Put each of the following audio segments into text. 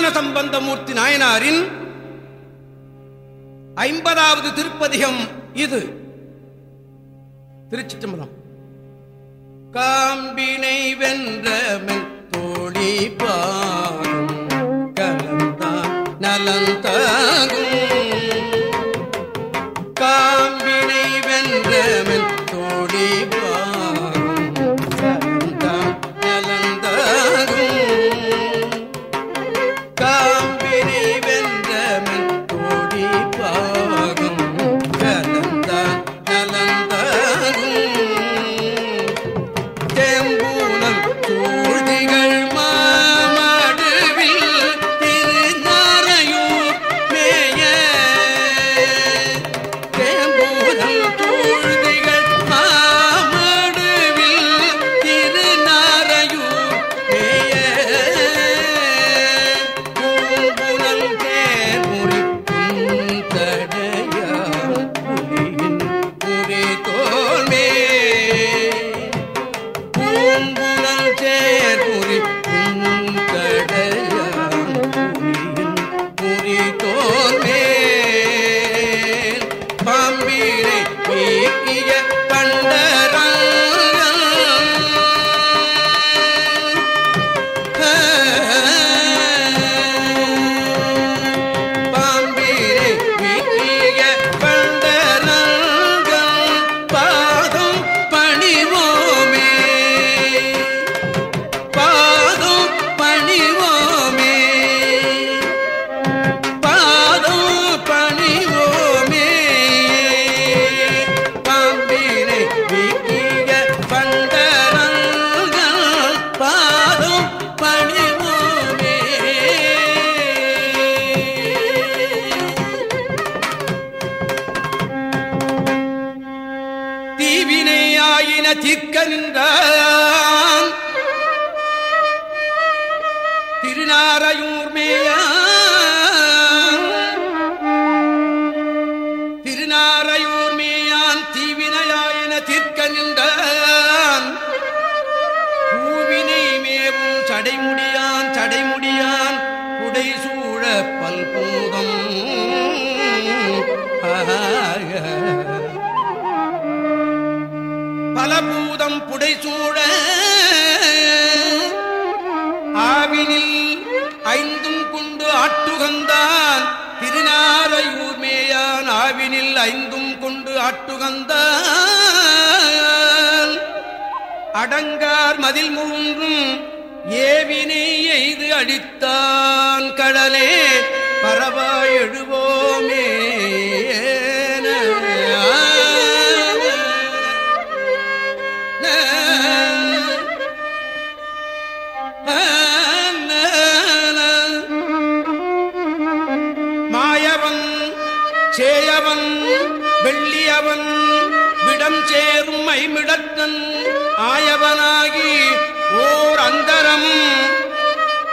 ஞான சம்பந்தமூர்த்தி நாயனாரின் ஐம்பதாவது திருப்பதிகம் இது. திருச்சிற்றம்பலம். காம்பினை வென்றவன் தோழி பாடும் கலந்தான் நலந்தா பூம்புனல் சேர்புரி புங்கடையான் பலபூதம் சூழ ஆவினில் ஐந்தும் கொண்டு ஆட்டுகந்தான். திருநாரையூர் மேயான் ஆவினில் ஐந்தும் கொண்டு ஆட்டுகந்தான். அடங்கார் மதில் மூன்றும் ஏவினை எய்து அடித்தான் கடலே. பரவாய் எழுவோமே சேரும் ஆயவனாகி ஓர் அந்தரம்.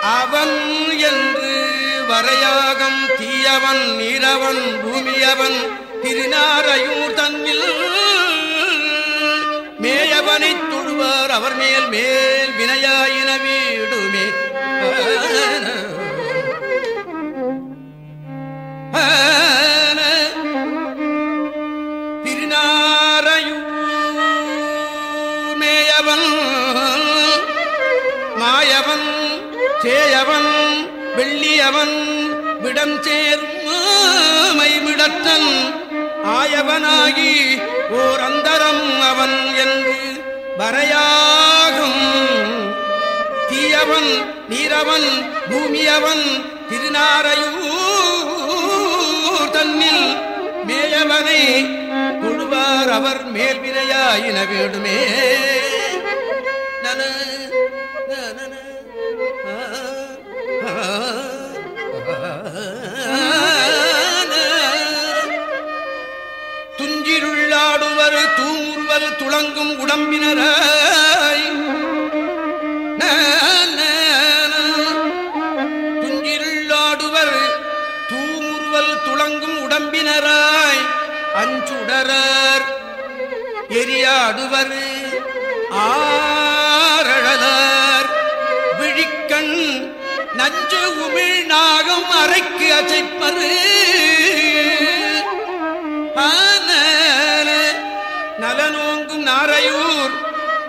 அவன் என்று வரையாகம் தீயவன் நீரவன் பூமியவன் திருநாரையூர் தன்னில் மேயவனைத் தொழுவார். அவர் மேல் மேல் வினையாயின வீடுமே. ஆ. சேயவன் வெள்ளியவன் விடம் சேரும் மைவிடத்தன் ஆயவனாகி ஓர் அந்தரம் அவன் என்று வரையாகும். தீயவன் நீரவன் பூமியவன் திருநாரையூர் தன்னில் மேயவனை தொழுவார். அவர் மேல் வினையாயின வேண்டுமே நன, நன, துளங்கும் உடம்பினராய். துஞ்சிருள்ளாடுவர் தூமுறுவல் துளங்கும் உடம்பினராய். அஞ்சுடரர் எரியாடுவர் ஆரழலர் விழிக்கண் நஞ்சு உமிழ் நாகம் அரைக்கு அசைப்பரு நலனோங்கும் நாரையூர்.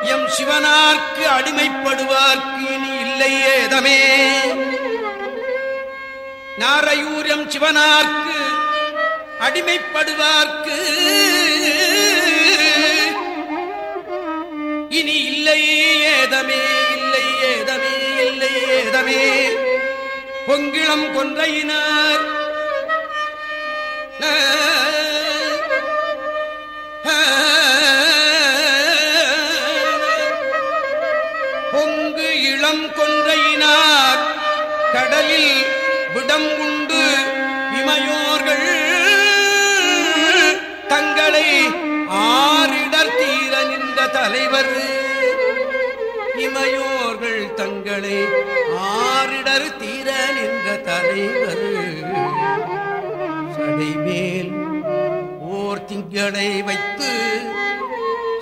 எம் சிவனார்க்கு அடிமைப்படுவார்க்கு இனி இல்லை ஏதமே. நாரையூர் எம் சிவனார்க்கு அடிமைப்படுவார்க்கு இனி இல்லை ஏதமே இல்லை ஏதமே இல்லை ஏதமே. பொங்கிளம் கொன்றையினார். இமையோர்கள் தங்களை ஆரிடர் தீர நின்ற தலைவர். சடைமேல் ஓர் திங்களை வைத்து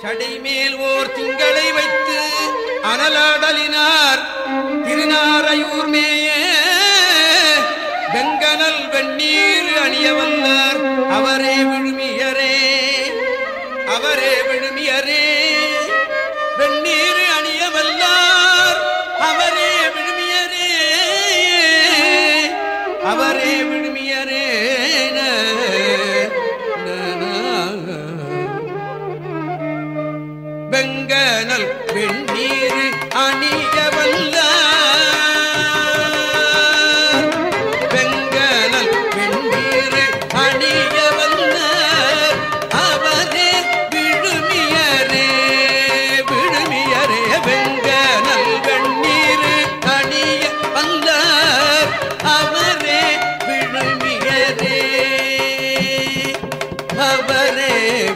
சடைமேல் ஓர் திங்களை வைத்து அனலாடலினார் திருநாரையூர் மேய. வெங்கனல் வெந்நீர் அணியவன்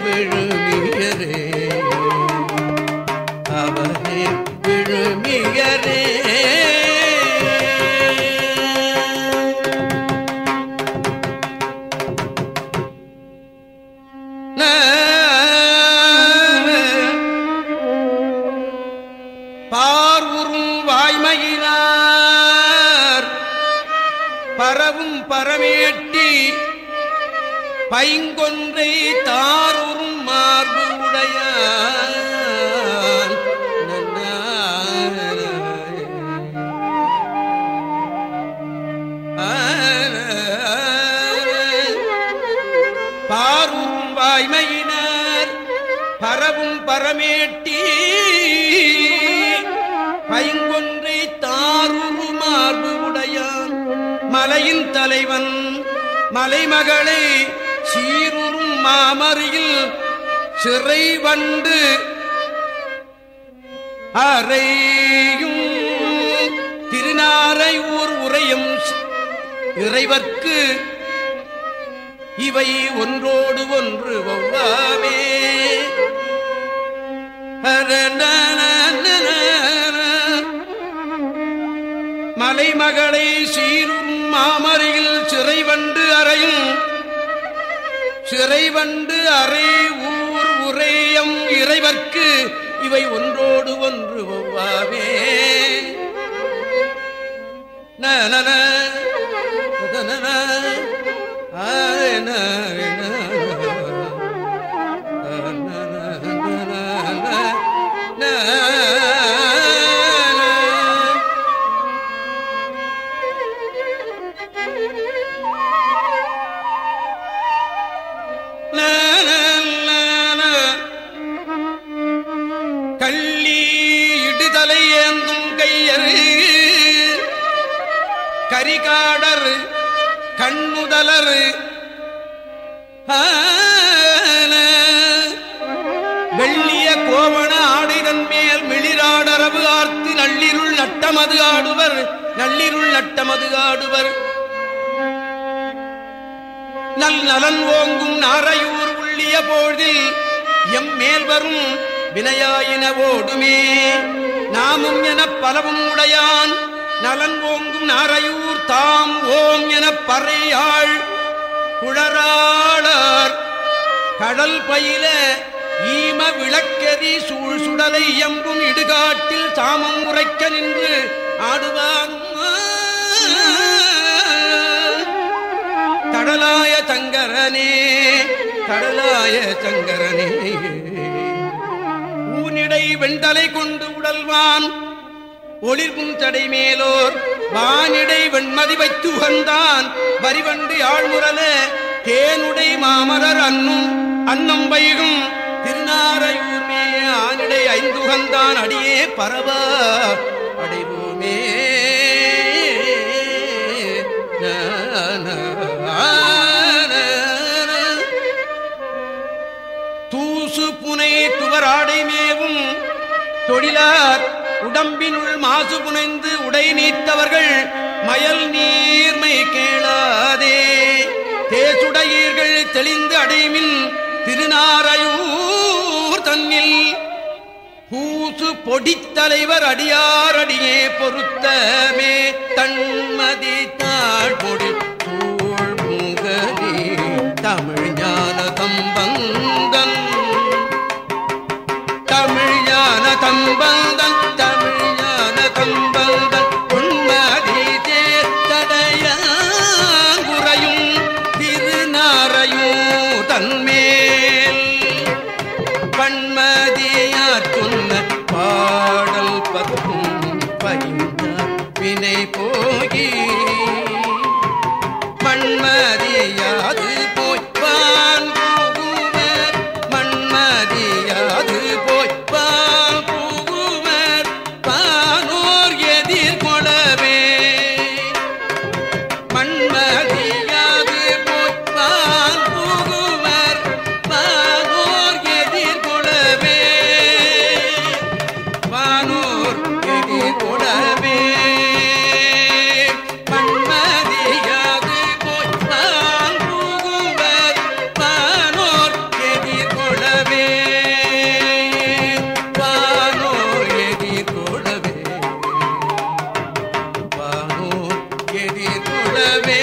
விழுமியரே. அவரே விழுமியரே. பார்வுறும் வாய்மையினார். பரவும் பரமேட்டி பைங்கொன்றை தாருறும் மார்பு உடையான். பாரும் வாய்மையினர் பரவும் பரமேட்டி. பைங்கொன்றை தாருரு மார்பு உடையான். மலையின் தலைவன் மலைமகளை சீருறும் மாமறியில் சிறை வண்டு அறையும் திருநாரை ஊர் உரையும் இறைவர்க்கு இவை ஒன்றோடு ஒன்று ஒவ்வாமே. மலைமகளை சீரும் மாமரையில் சிறைவண்டு அறையும் இறைவண்டு அறை ஊர் உரையம் இறைவர்க்கு இவை ஒன்றோடு ஒன்று காடர் கண்ணுதலர் வெள்ளிய கோவண ஆடைதன் மேல் மிளிராடரவு ஆர்த்து நள்ளிருள் நட்டமது ஆடுவர் நள்ளிருள் நட்டமது ஆடுவர். நல் நலன் ஓங்கும் நாரையூர் உள்ளிய பொழுதில் எம் மேல் வரும் வினையாயின ஓடுமே. நாமும் என பலவும் உடையான் நலன் ஓங்கும் நாரையூர் தாம் ஓம் எனப் பறையாள் குழறாளர். கடல் பயில ஈம விளக்கதி சூழ் சுடலை எம்பும் இடுகாட்டில் சாமம் உரைக்க நின்று ஆடுவான். கடலாய சங்கரனே கடலாய சங்கரனே. ஊனிடை வெண்டலை கொண்டு உடல்வான். ஒளிர்கும் தடை மேலோர் வானிடை வெண்மதி வைத்து உகந்தான் வரிவண்டு ஆழ்முரல தேனுடை மாமரர் அன்னும் அன்னம் வைகும். திருநாரையூர் மேய ஆனிடை ஐந்துகந்தான் அடியே பரவ அடைவோமே. தூசு புனை துவராடை மேவும் தொழிலார் உடம்பினுள் மாசு புனைந்து உடை நீத்தவர்கள் மயல் நீர்மை கேளாதே. தேசுடையீர்கள் தெளிந்து அடைமில் திருநாரையூர் தன்னில். பூசு பொடித்தலைவர் அடியாரடியே பொருத்தமே. தன்மதி தாழ்பொடி தூள் தமிழ் 嗯快 உறவே